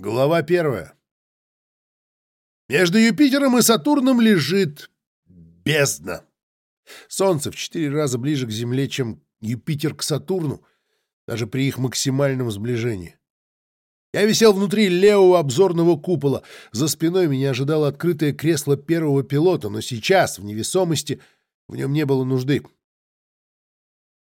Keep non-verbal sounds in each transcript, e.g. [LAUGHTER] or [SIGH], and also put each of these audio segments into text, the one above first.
Глава первая. Между Юпитером и Сатурном лежит бездна. Солнце в четыре раза ближе к Земле, чем Юпитер к Сатурну, даже при их максимальном сближении. Я висел внутри левого обзорного купола. За спиной меня ожидало открытое кресло первого пилота, но сейчас, в невесомости, в нем не было нужды.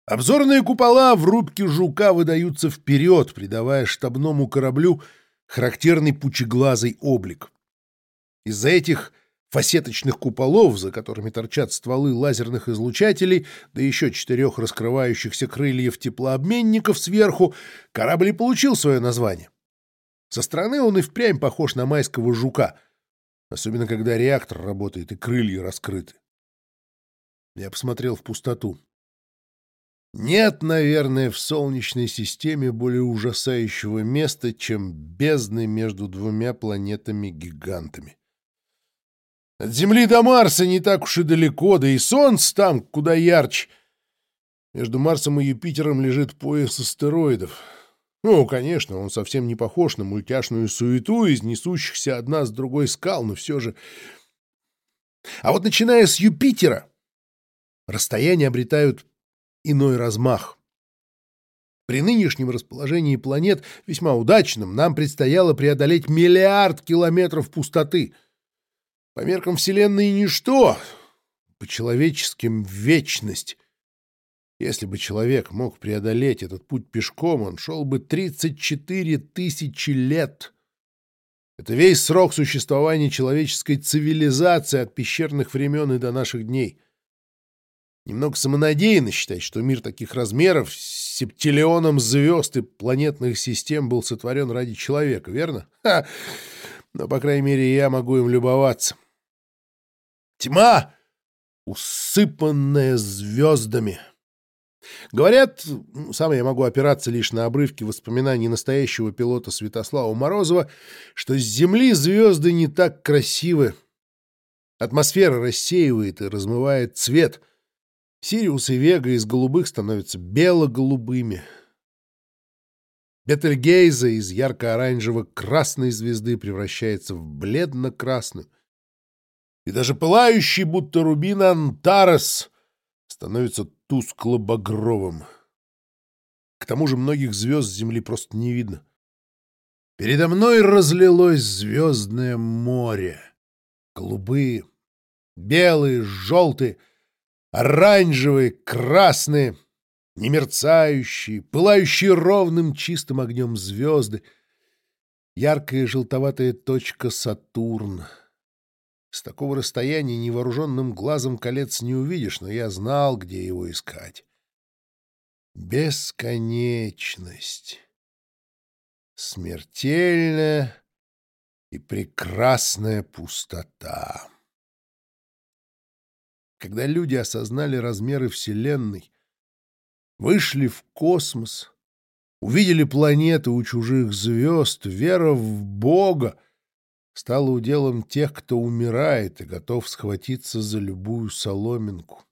Обзорные купола в рубке жука выдаются вперед, придавая штабному кораблю — характерный пучеглазый облик. Из-за этих фасеточных куполов, за которыми торчат стволы лазерных излучателей, да еще четырех раскрывающихся крыльев теплообменников сверху, корабль и получил свое название. Со стороны он и впрямь похож на майского жука, особенно когда реактор работает и крылья раскрыты. Я посмотрел в пустоту. Нет, наверное, в Солнечной системе более ужасающего места, чем бездны между двумя планетами-гигантами. От Земли до Марса не так уж и далеко, да и Солнце там куда ярче. Между Марсом и Юпитером лежит пояс астероидов. Ну, конечно, он совсем не похож на мультяшную суету из несущихся одна с другой скал, но все же... А вот начиная с Юпитера, расстояния обретают иной размах. При нынешнем расположении планет, весьма удачном, нам предстояло преодолеть миллиард километров пустоты. По меркам Вселенной ничто, по человеческим — вечность. Если бы человек мог преодолеть этот путь пешком, он шел бы 34 тысячи лет. Это весь срок существования человеческой цивилизации от пещерных времен и до наших дней — Немного самонадеянно считать, что мир таких размеров с септиллионом звезд и планетных систем был сотворен ради человека, верно? Ха! Но, по крайней мере, я могу им любоваться. Тьма, усыпанная звездами. Говорят, сам я могу опираться лишь на обрывки воспоминаний настоящего пилота Святослава Морозова, что с Земли звезды не так красивы. Атмосфера рассеивает и размывает цвет — Сириус и Вега из голубых становятся бело-голубыми. Бетельгейза из ярко-оранжево-красной звезды превращается в бледно-красную. И даже пылающий, будто рубин Антарес, становится тускло-багровым. К тому же многих звезд с Земли просто не видно. Передо мной разлилось звездное море. Голубые, белые, желтые — оранжевые, красные, немерцающие, пылающие ровным чистым огнем звезды, яркая желтоватая точка Сатурн. С такого расстояния невооруженным глазом колец не увидишь, но я знал, где его искать. Бесконечность. Смертельная и прекрасная пустота. Когда люди осознали размеры Вселенной, вышли в космос, увидели планеты у чужих звезд, вера в Бога стала уделом тех, кто умирает и готов схватиться за любую соломинку.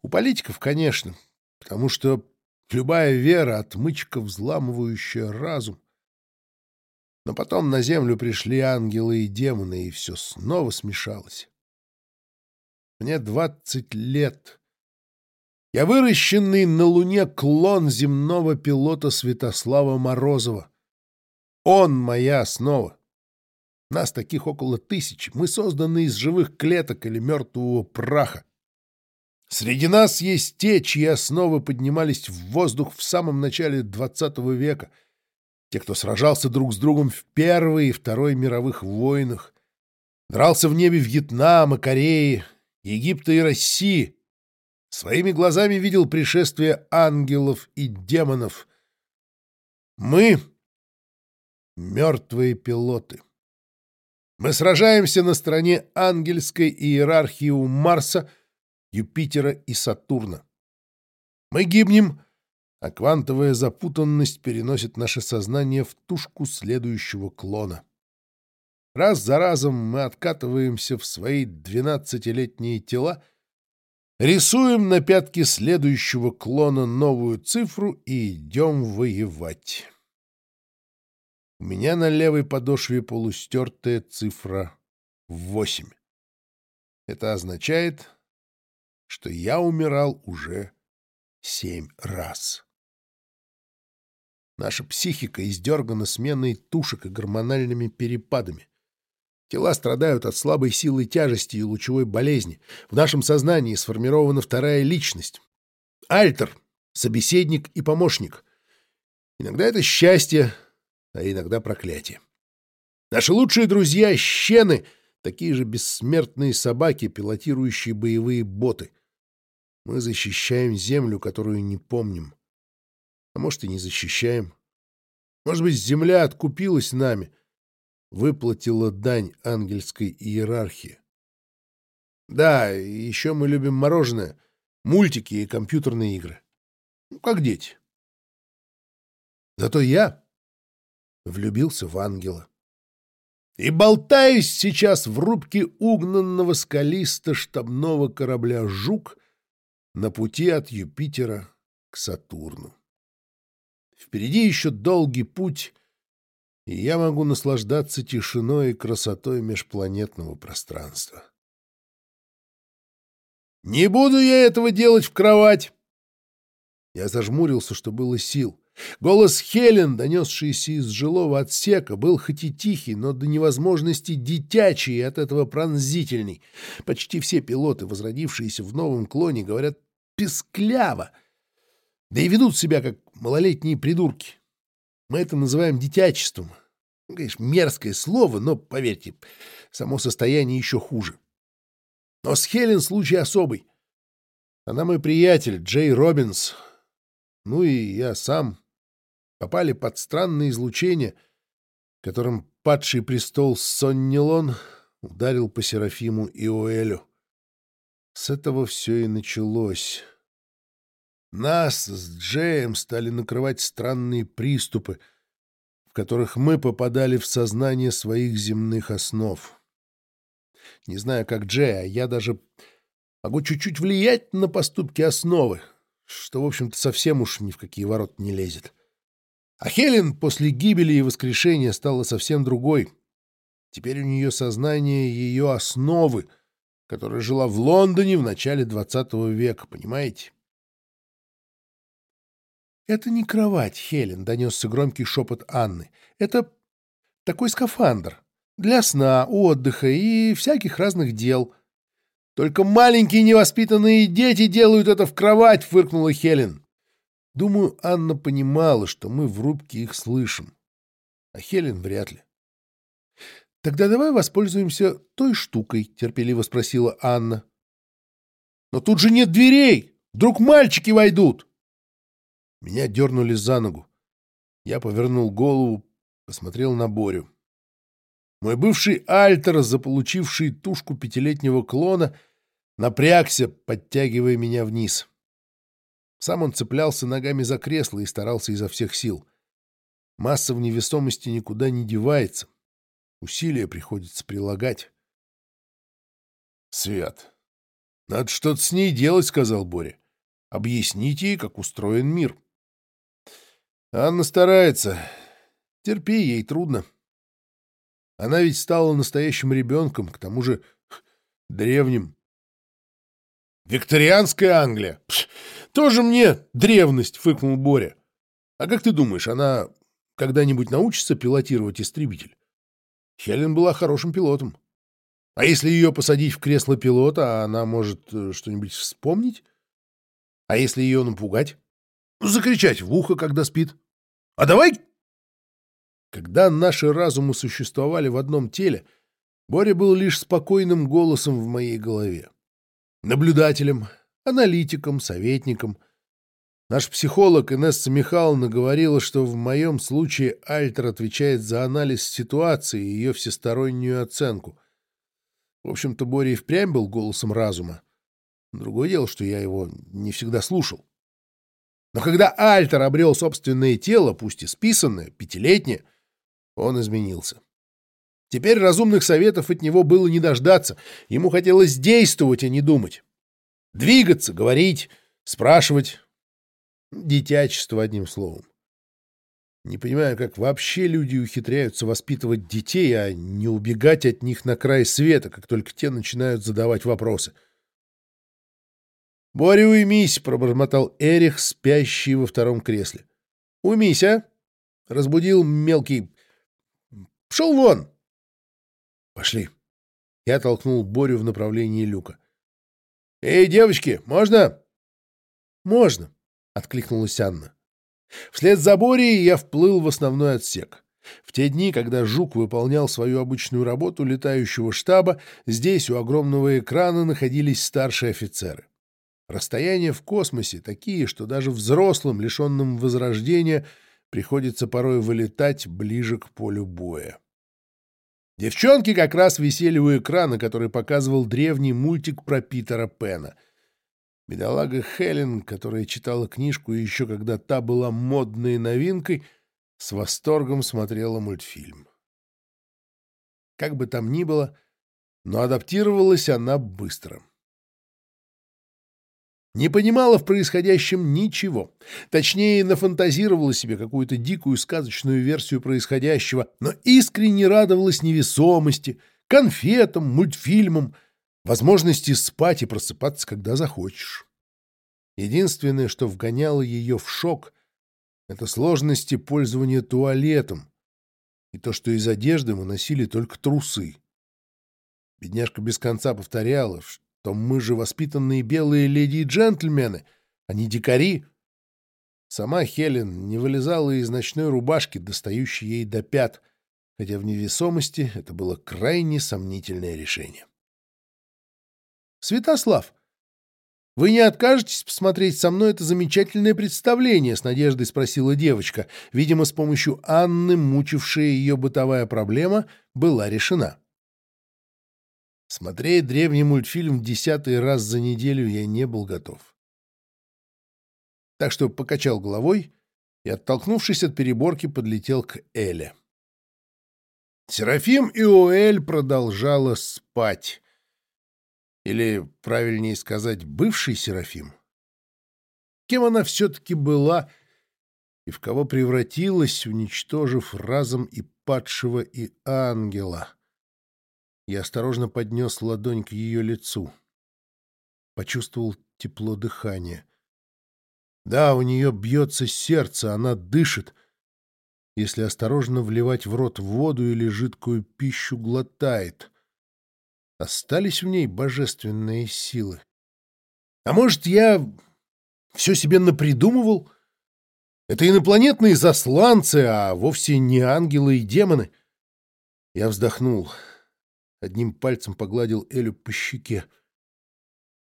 У политиков, конечно, потому что любая вера — отмычка, взламывающая разум. Но потом на землю пришли ангелы и демоны, и все снова смешалось. Мне двадцать лет. Я выращенный на Луне клон земного пилота Святослава Морозова. Он моя основа. Нас таких около тысячи. Мы созданы из живых клеток или мертвого праха. Среди нас есть те, чьи основы поднимались в воздух в самом начале XX века. Те, кто сражался друг с другом в Первой и Второй мировых войнах. Дрался в небе Вьетнама, Кореи, Египта и России, своими глазами видел пришествие ангелов и демонов. Мы — мертвые пилоты. Мы сражаемся на стороне ангельской иерархии у Марса, Юпитера и Сатурна. Мы гибнем, а квантовая запутанность переносит наше сознание в тушку следующего клона. Раз за разом мы откатываемся в свои двенадцатилетние тела, рисуем на пятке следующего клона новую цифру и идем воевать. У меня на левой подошве полустертая цифра 8. Это означает, что я умирал уже семь раз. Наша психика издергана сменой тушек и гормональными перепадами. Тела страдают от слабой силы тяжести и лучевой болезни. В нашем сознании сформирована вторая личность. Альтер — собеседник и помощник. Иногда это счастье, а иногда проклятие. Наши лучшие друзья — щены, такие же бессмертные собаки, пилотирующие боевые боты. Мы защищаем землю, которую не помним. А может, и не защищаем. Может быть, земля откупилась нами — выплатила дань ангельской иерархии. Да, еще мы любим мороженое, мультики и компьютерные игры. Ну, как дети. Зато я влюбился в ангела. И болтаюсь сейчас в рубке угнанного скалиста штабного корабля «Жук» на пути от Юпитера к Сатурну. Впереди еще долгий путь и я могу наслаждаться тишиной и красотой межпланетного пространства. «Не буду я этого делать в кровать!» Я зажмурился, что было сил. Голос Хелен, донесшийся из жилого отсека, был хоть и тихий, но до невозможности дитячий и от этого пронзительный. Почти все пилоты, возродившиеся в новом клоне, говорят пескляво, да и ведут себя как малолетние придурки. Мы это называем дитячеством, ну, конечно, мерзкое слово, но, поверьте, само состояние еще хуже. Но с Хелен случай особый. Она мой приятель, Джей Робинс. Ну и я сам. Попали под странное излучение, которым падший престол Соннилон ударил по Серафиму и Оэлю. С этого все и началось. Нас с Джеем стали накрывать странные приступы — в которых мы попадали в сознание своих земных основ. Не знаю, как Джей, а я даже могу чуть-чуть влиять на поступки основы, что, в общем-то, совсем уж ни в какие ворота не лезет. А Хелен после гибели и воскрешения стала совсем другой. Теперь у нее сознание ее основы, которая жила в Лондоне в начале XX века, понимаете? «Это не кровать, Хелен», — донесся громкий шепот Анны. «Это такой скафандр. Для сна, отдыха и всяких разных дел». «Только маленькие невоспитанные дети делают это в кровать», — фыркнула Хелен. Думаю, Анна понимала, что мы в рубке их слышим. А Хелен вряд ли. «Тогда давай воспользуемся той штукой», — терпеливо спросила Анна. «Но тут же нет дверей! Вдруг мальчики войдут!» Меня дернули за ногу. Я повернул голову, посмотрел на Борю. Мой бывший альтер, заполучивший тушку пятилетнего клона, напрягся, подтягивая меня вниз. Сам он цеплялся ногами за кресло и старался изо всех сил. Масса в невесомости никуда не девается. Усилия приходится прилагать. «Свят, надо что-то с ней делать», — сказал Боря. «Объясните ей, как устроен мир». Анна старается. Терпи, ей трудно. Она ведь стала настоящим ребенком, к тому же древним. «Викторианская Англия! Пш, тоже мне древность!» — фыкнул Боря. «А как ты думаешь, она когда-нибудь научится пилотировать истребитель?» Хелен была хорошим пилотом. А если ее посадить в кресло пилота, она может э, что-нибудь вспомнить? А если ее напугать? Закричать в ухо, когда спит? А давай... Когда наши разумы существовали в одном теле, Боря был лишь спокойным голосом в моей голове. Наблюдателем, аналитиком, советником. Наш психолог Инесса Михайловна говорила, что в моем случае Альтер отвечает за анализ ситуации и ее всестороннюю оценку. В общем-то, Боря и впрямь был голосом разума. Другое дело, что я его не всегда слушал. Но когда Альтер обрел собственное тело, пусть и списанное, пятилетнее, он изменился. Теперь разумных советов от него было не дождаться. Ему хотелось действовать, а не думать. Двигаться, говорить, спрашивать. Дитячество, одним словом. Не понимаю, как вообще люди ухитряются воспитывать детей, а не убегать от них на край света, как только те начинают задавать вопросы. «Боря, уймись!» — пробормотал Эрих, спящий во втором кресле. «Уймись, а!» — разбудил мелкий. «Пшел вон!» «Пошли!» Я толкнул Борю в направлении люка. «Эй, девочки, можно?» «Можно!» — откликнулась Анна. Вслед за Борей я вплыл в основной отсек. В те дни, когда Жук выполнял свою обычную работу летающего штаба, здесь у огромного экрана находились старшие офицеры. Расстояния в космосе такие, что даже взрослым, лишенным возрождения, приходится порой вылетать ближе к полю боя. Девчонки как раз висели у экрана, который показывал древний мультик про Питера Пена — Бедолага Хелен, которая читала книжку еще когда та была модной новинкой, с восторгом смотрела мультфильм. Как бы там ни было, но адаптировалась она быстро. Не понимала в происходящем ничего. Точнее, нафантазировала себе какую-то дикую сказочную версию происходящего, но искренне радовалась невесомости, конфетам, мультфильмам — возможности спать и просыпаться, когда захочешь. Единственное, что вгоняло ее в шок, это сложности пользования туалетом и то, что из одежды мы носили только трусы. Бедняжка без конца повторяла, что мы же воспитанные белые леди и джентльмены, а не дикари. Сама Хелен не вылезала из ночной рубашки, достающей ей до пят, хотя в невесомости это было крайне сомнительное решение. Святослав, вы не откажетесь посмотреть со мной это замечательное представление?» — с надеждой спросила девочка. Видимо, с помощью Анны, мучившая ее бытовая проблема, была решена. Смотреть древний мультфильм в десятый раз за неделю я не был готов. Так что покачал головой и, оттолкнувшись от переборки, подлетел к Эле. Серафим и Оэль продолжала спать. Или, правильнее сказать, бывший Серафим? Кем она все-таки была и в кого превратилась, уничтожив разом и падшего, и ангела? Я осторожно поднес ладонь к ее лицу. Почувствовал тепло дыхания. Да, у нее бьется сердце, она дышит. Если осторожно вливать в рот воду или жидкую пищу, глотает. Остались в ней божественные силы. А может, я все себе напридумывал? Это инопланетные засланцы, а вовсе не ангелы и демоны. Я вздохнул. Одним пальцем погладил Элю по щеке.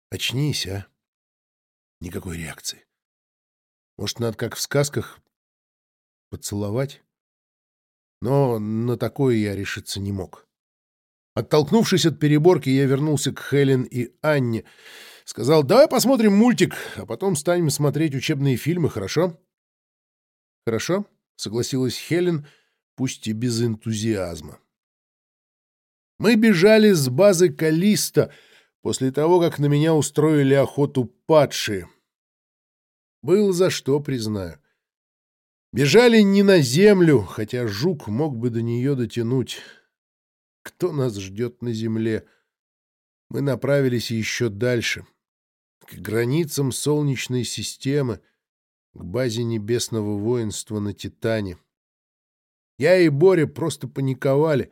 Очнись, а? Никакой реакции. Может, надо, как в сказках, поцеловать? Но на такое я решиться не мог. Оттолкнувшись от переборки, я вернулся к Хелен и Анне. Сказал, давай посмотрим мультик, а потом станем смотреть учебные фильмы, хорошо? Хорошо, согласилась Хелен, пусть и без энтузиазма. Мы бежали с базы Калиста после того, как на меня устроили охоту падшие. Было за что, признаю. Бежали не на землю, хотя жук мог бы до нее дотянуть. Кто нас ждет на Земле? Мы направились еще дальше, к границам Солнечной системы, к базе небесного воинства на Титане. Я и Боря просто паниковали.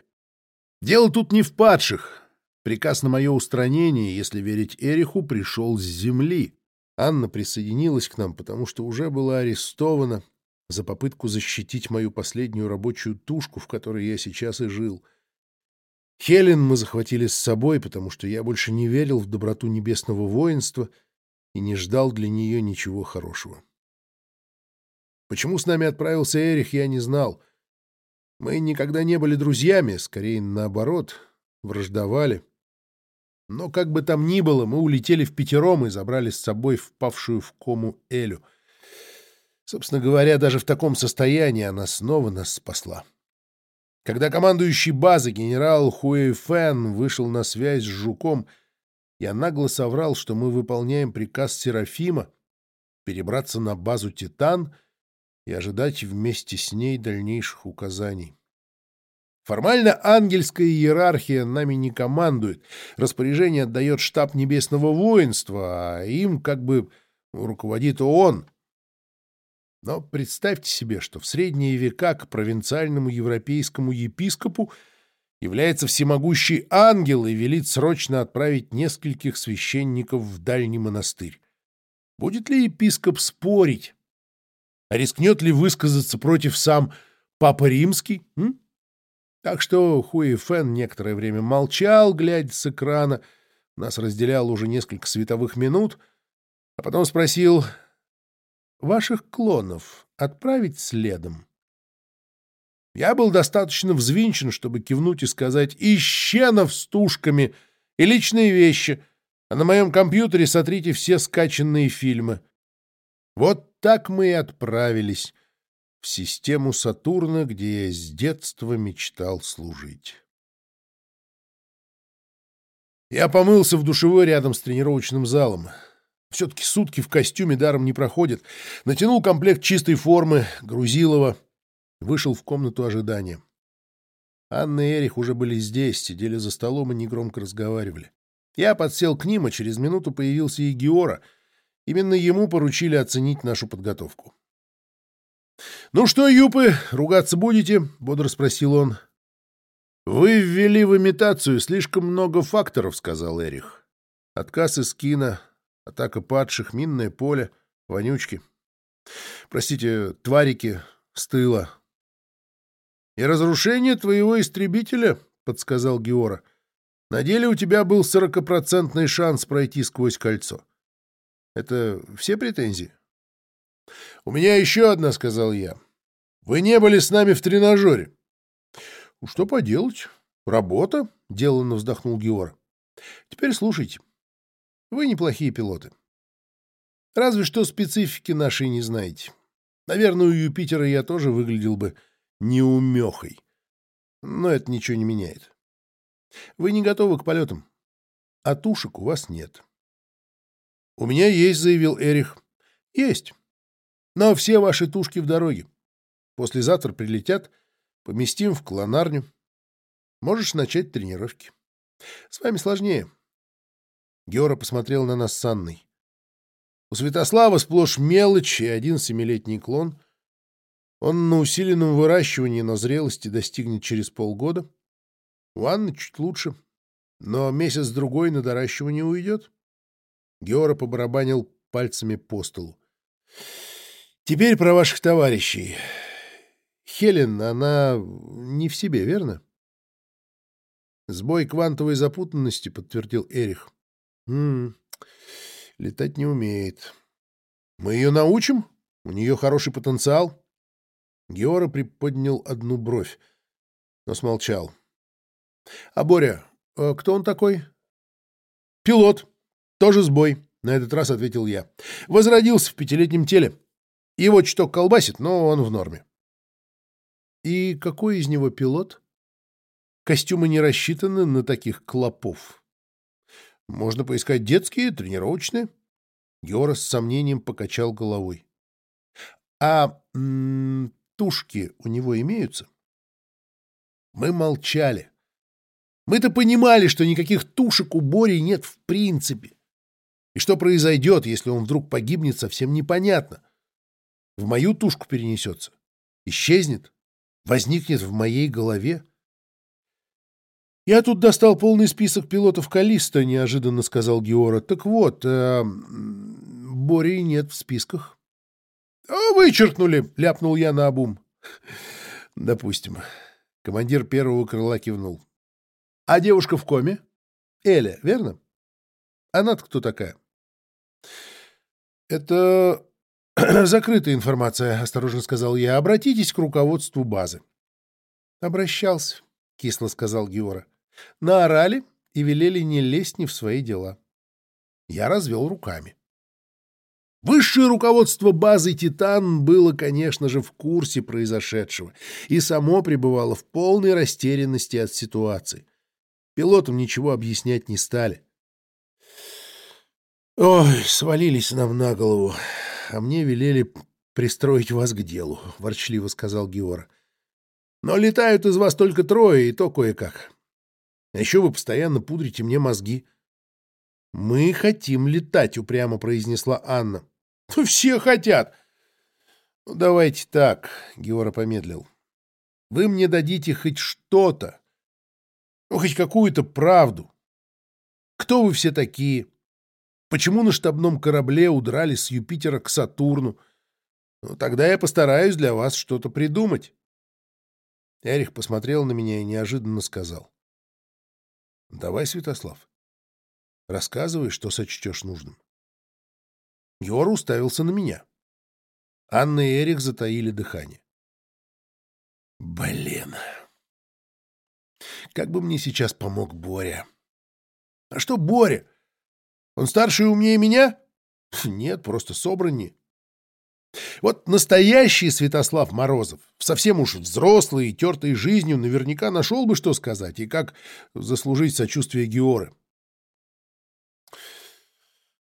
Дело тут не в падших. Приказ на мое устранение, если верить Эриху, пришел с Земли. Анна присоединилась к нам, потому что уже была арестована за попытку защитить мою последнюю рабочую тушку, в которой я сейчас и жил — Хелен мы захватили с собой, потому что я больше не верил в доброту небесного воинства и не ждал для нее ничего хорошего. Почему с нами отправился Эрих, я не знал. Мы никогда не были друзьями, скорее наоборот, враждовали. Но как бы там ни было, мы улетели в пятером и забрали с собой впавшую в кому Элю. Собственно говоря, даже в таком состоянии она снова нас спасла. Когда командующий базы генерал Хуэй Фэн вышел на связь с Жуком, я нагло соврал, что мы выполняем приказ Серафима перебраться на базу «Титан» и ожидать вместе с ней дальнейших указаний. Формально ангельская иерархия нами не командует. Распоряжение отдает штаб небесного воинства, а им как бы руководит ООН. Но представьте себе, что в средние века к провинциальному европейскому епископу является всемогущий ангел и велит срочно отправить нескольких священников в дальний монастырь. Будет ли епископ спорить? А рискнет ли высказаться против сам Папа Римский? М? Так что Хуи Фэн некоторое время молчал, глядя с экрана. Нас разделяло уже несколько световых минут. А потом спросил, «Ваших клонов отправить следом?» Я был достаточно взвинчен, чтобы кивнуть и сказать «Ищенов с тушками и личные вещи, а на моем компьютере сотрите все скачанные фильмы». Вот так мы и отправились в систему Сатурна, где я с детства мечтал служить. Я помылся в душевой рядом с тренировочным залом. Все-таки сутки в костюме даром не проходят. Натянул комплект чистой формы, Грузилова, вышел в комнату ожидания. Анна и Эрих уже были здесь, сидели за столом и негромко разговаривали. Я подсел к ним, а через минуту появился и Геора. Именно ему поручили оценить нашу подготовку. «Ну что, юпы, ругаться будете?» — бодро спросил он. «Вы ввели в имитацию слишком много факторов», — сказал Эрих. «Отказ из кино, атака падших, минное поле, вонючки. Простите, тварики с тыла, «И разрушение твоего истребителя», — подсказал Геора. «На деле у тебя был сорокопроцентный шанс пройти сквозь кольцо. Это все претензии?» «У меня еще одна», — сказал я. «Вы не были с нами в тренажере». «Ну, «Что поделать? Работа», — деланно вздохнул Геора. «Теперь слушайте. Вы неплохие пилоты. Разве что специфики нашей не знаете. Наверное, у Юпитера я тоже выглядел бы неумехой. Но это ничего не меняет. Вы не готовы к полетам. А тушек у вас нет. — У меня есть, — заявил Эрих. — Есть. Но все ваши тушки в дороге. Послезавтра прилетят, поместим в клонарню. Можешь начать тренировки. С вами сложнее. Геора посмотрел на нас с Анной. У Святослава сплошь мелочь и один семилетний клон — он на усиленном выращивании на зрелости достигнет через полгода. У Анны чуть лучше, но месяц-другой на доращивание уйдет. Геора побарабанил пальцами по столу. Теперь про ваших товарищей. Хелен, она не в себе, верно? Сбой квантовой запутанности, подтвердил Эрих. М -м, летать не умеет. Мы ее научим? У нее хороший потенциал. Геора приподнял одну бровь, но смолчал. — А Боря, а кто он такой? — Пилот. Тоже сбой, — на этот раз ответил я. — Возродился в пятилетнем теле. Его чуток колбасит, но он в норме. — И какой из него пилот? Костюмы не рассчитаны на таких клопов. Можно поискать детские, тренировочные. Геора с сомнением покачал головой. — А тушки у него имеются? Мы молчали. Мы-то понимали, что никаких тушек у Бори нет в принципе. И что произойдет, если он вдруг погибнет, совсем непонятно. В мою тушку перенесется, исчезнет, возникнет в моей голове. «Я тут достал полный список пилотов Калиста», — неожиданно сказал Геора. «Так вот, э, Бори нет в списках». «А «Вычеркнули!» — ляпнул я на обум. [LAUGHS] «Допустим». Командир первого крыла кивнул. «А девушка в коме? Эля, верно? Она-то кто такая?» «Это [CLEARS THROAT] закрытая информация», — осторожно сказал я. «Обратитесь к руководству базы». «Обращался», — кисло сказал Геора. «Наорали и велели не лезть ни в свои дела». Я развел руками. Высшее руководство базы «Титан» было, конечно же, в курсе произошедшего и само пребывало в полной растерянности от ситуации. Пилотам ничего объяснять не стали. Ой, свалились нам на голову, а мне велели пристроить вас к делу, — ворчливо сказал Геора. — Но летают из вас только трое, и то кое-как. А еще вы постоянно пудрите мне мозги. — Мы хотим летать, — упрямо произнесла Анна. — Ну, все хотят. — Ну, давайте так, — Геора помедлил. — Вы мне дадите хоть что-то, ну, хоть какую-то правду. Кто вы все такие? Почему на штабном корабле удрали с Юпитера к Сатурну? Ну, тогда я постараюсь для вас что-то придумать. Эрих посмотрел на меня и неожиданно сказал. — Давай, Святослав, рассказывай, что сочтешь нужным. Йор уставился на меня. Анна и Эрих затаили дыхание. Блин. Как бы мне сейчас помог Боря? А что Боря? Он старше и умнее меня? [LAUGHS] Нет, просто собраннее. Вот настоящий Святослав Морозов, совсем уж взрослый и тертый жизнью, наверняка нашел бы, что сказать и как заслужить сочувствие Георы.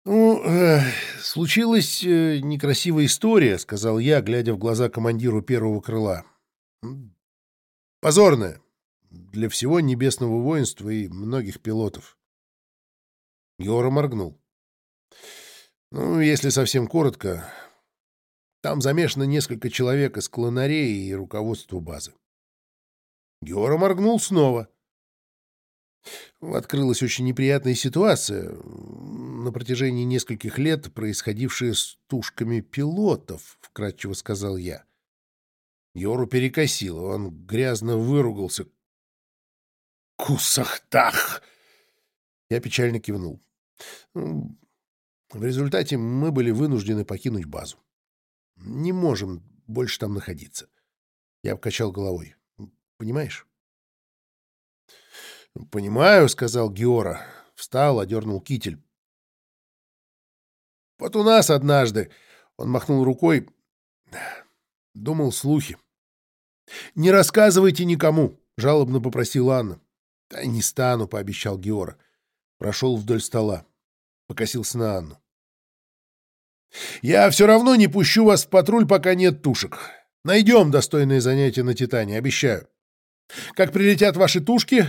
«Ну, э, случилась э, некрасивая история», — сказал я, глядя в глаза командиру первого крыла. «Позорная для всего небесного воинства и многих пилотов». Геора моргнул. «Ну, если совсем коротко, там замешано несколько человек из клонареи и руководства базы. Геора моргнул снова. Открылась очень неприятная ситуация, на протяжении нескольких лет происходившая с тушками пилотов, — вкратчиво сказал я. Геору перекосило, он грязно выругался. «Кусахтах!» Я печально кивнул. В результате мы были вынуждены покинуть базу. Не можем больше там находиться. Я покачал головой. Понимаешь? Понимаю, сказал Геора. Встал, одернул китель. Вот у нас однажды, он махнул рукой, думал слухи. Не рассказывайте никому, жалобно попросила Анна. Да не стану, пообещал Геора. Прошел вдоль стола, покосился на Анну. Я все равно не пущу вас в патруль, пока нет тушек. Найдем достойные занятия на Титане, обещаю. Как прилетят ваши тушки,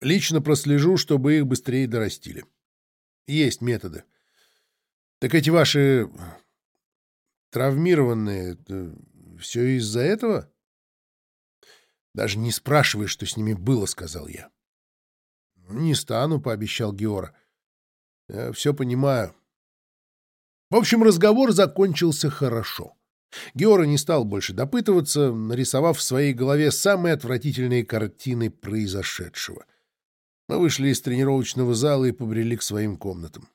лично прослежу, чтобы их быстрее дорастили. Есть методы. Так эти ваши травмированные, все из-за этого? Даже не спрашивай, что с ними было, сказал я. Не стану, пообещал Геора. Я все понимаю. В общем, разговор закончился хорошо. Геора не стал больше допытываться, нарисовав в своей голове самые отвратительные картины произошедшего. Мы вышли из тренировочного зала и побрели к своим комнатам.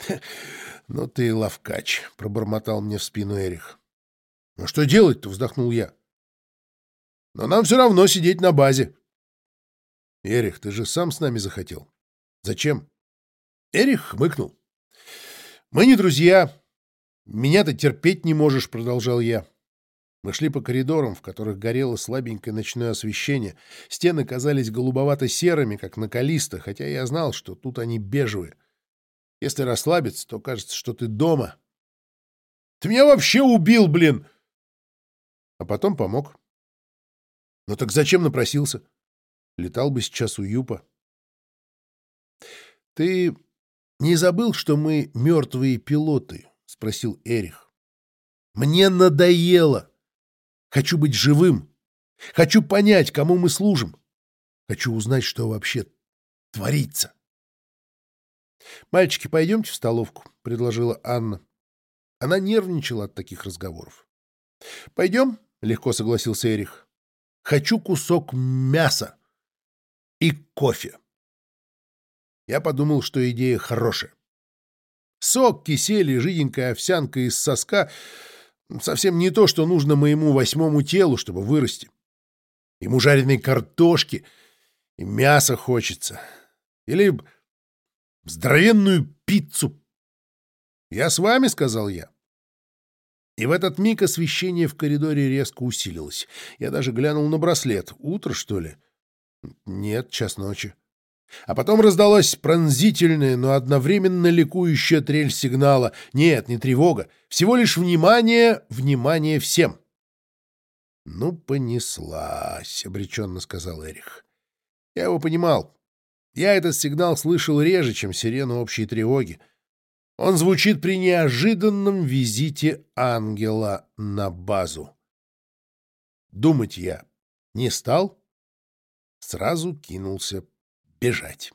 — Ну ты ловкач, — пробормотал мне в спину Эрих. — Ну что делать-то? — вздохнул я. — Но нам все равно сидеть на базе. — Эрих, ты же сам с нами захотел. — Зачем? Эрих хмыкнул. «Мы не друзья. Меня ты терпеть не можешь», — продолжал я. Мы шли по коридорам, в которых горело слабенькое ночное освещение. Стены казались голубовато-серыми, как на Калиста, хотя я знал, что тут они бежевые. Если расслабиться, то кажется, что ты дома. «Ты меня вообще убил, блин!» А потом помог. «Ну так зачем напросился? Летал бы сейчас у Юпа». «Ты «Не забыл, что мы мертвые пилоты?» — спросил Эрих. «Мне надоело. Хочу быть живым. Хочу понять, кому мы служим. Хочу узнать, что вообще творится». «Мальчики, пойдемте в столовку», — предложила Анна. Она нервничала от таких разговоров. «Пойдем?» — легко согласился Эрих. «Хочу кусок мяса и кофе». Я подумал, что идея хорошая. Сок, кисель и жиденькая овсянка из соска — совсем не то, что нужно моему восьмому телу, чтобы вырасти. Ему жареной картошки и мяса хочется. Или здоровенную пиццу. «Я с вами», — сказал я. И в этот миг освещение в коридоре резко усилилось. Я даже глянул на браслет. Утро, что ли? Нет, час ночи. А потом раздалась пронзительная, но одновременно ликующая трель сигнала. Нет, не тревога, всего лишь внимание, внимание всем. «Ну, понеслась», — обреченно сказал Эрих. «Я его понимал. Я этот сигнал слышал реже, чем сирену общей тревоги. Он звучит при неожиданном визите ангела на базу. Думать я не стал, сразу кинулся бежать.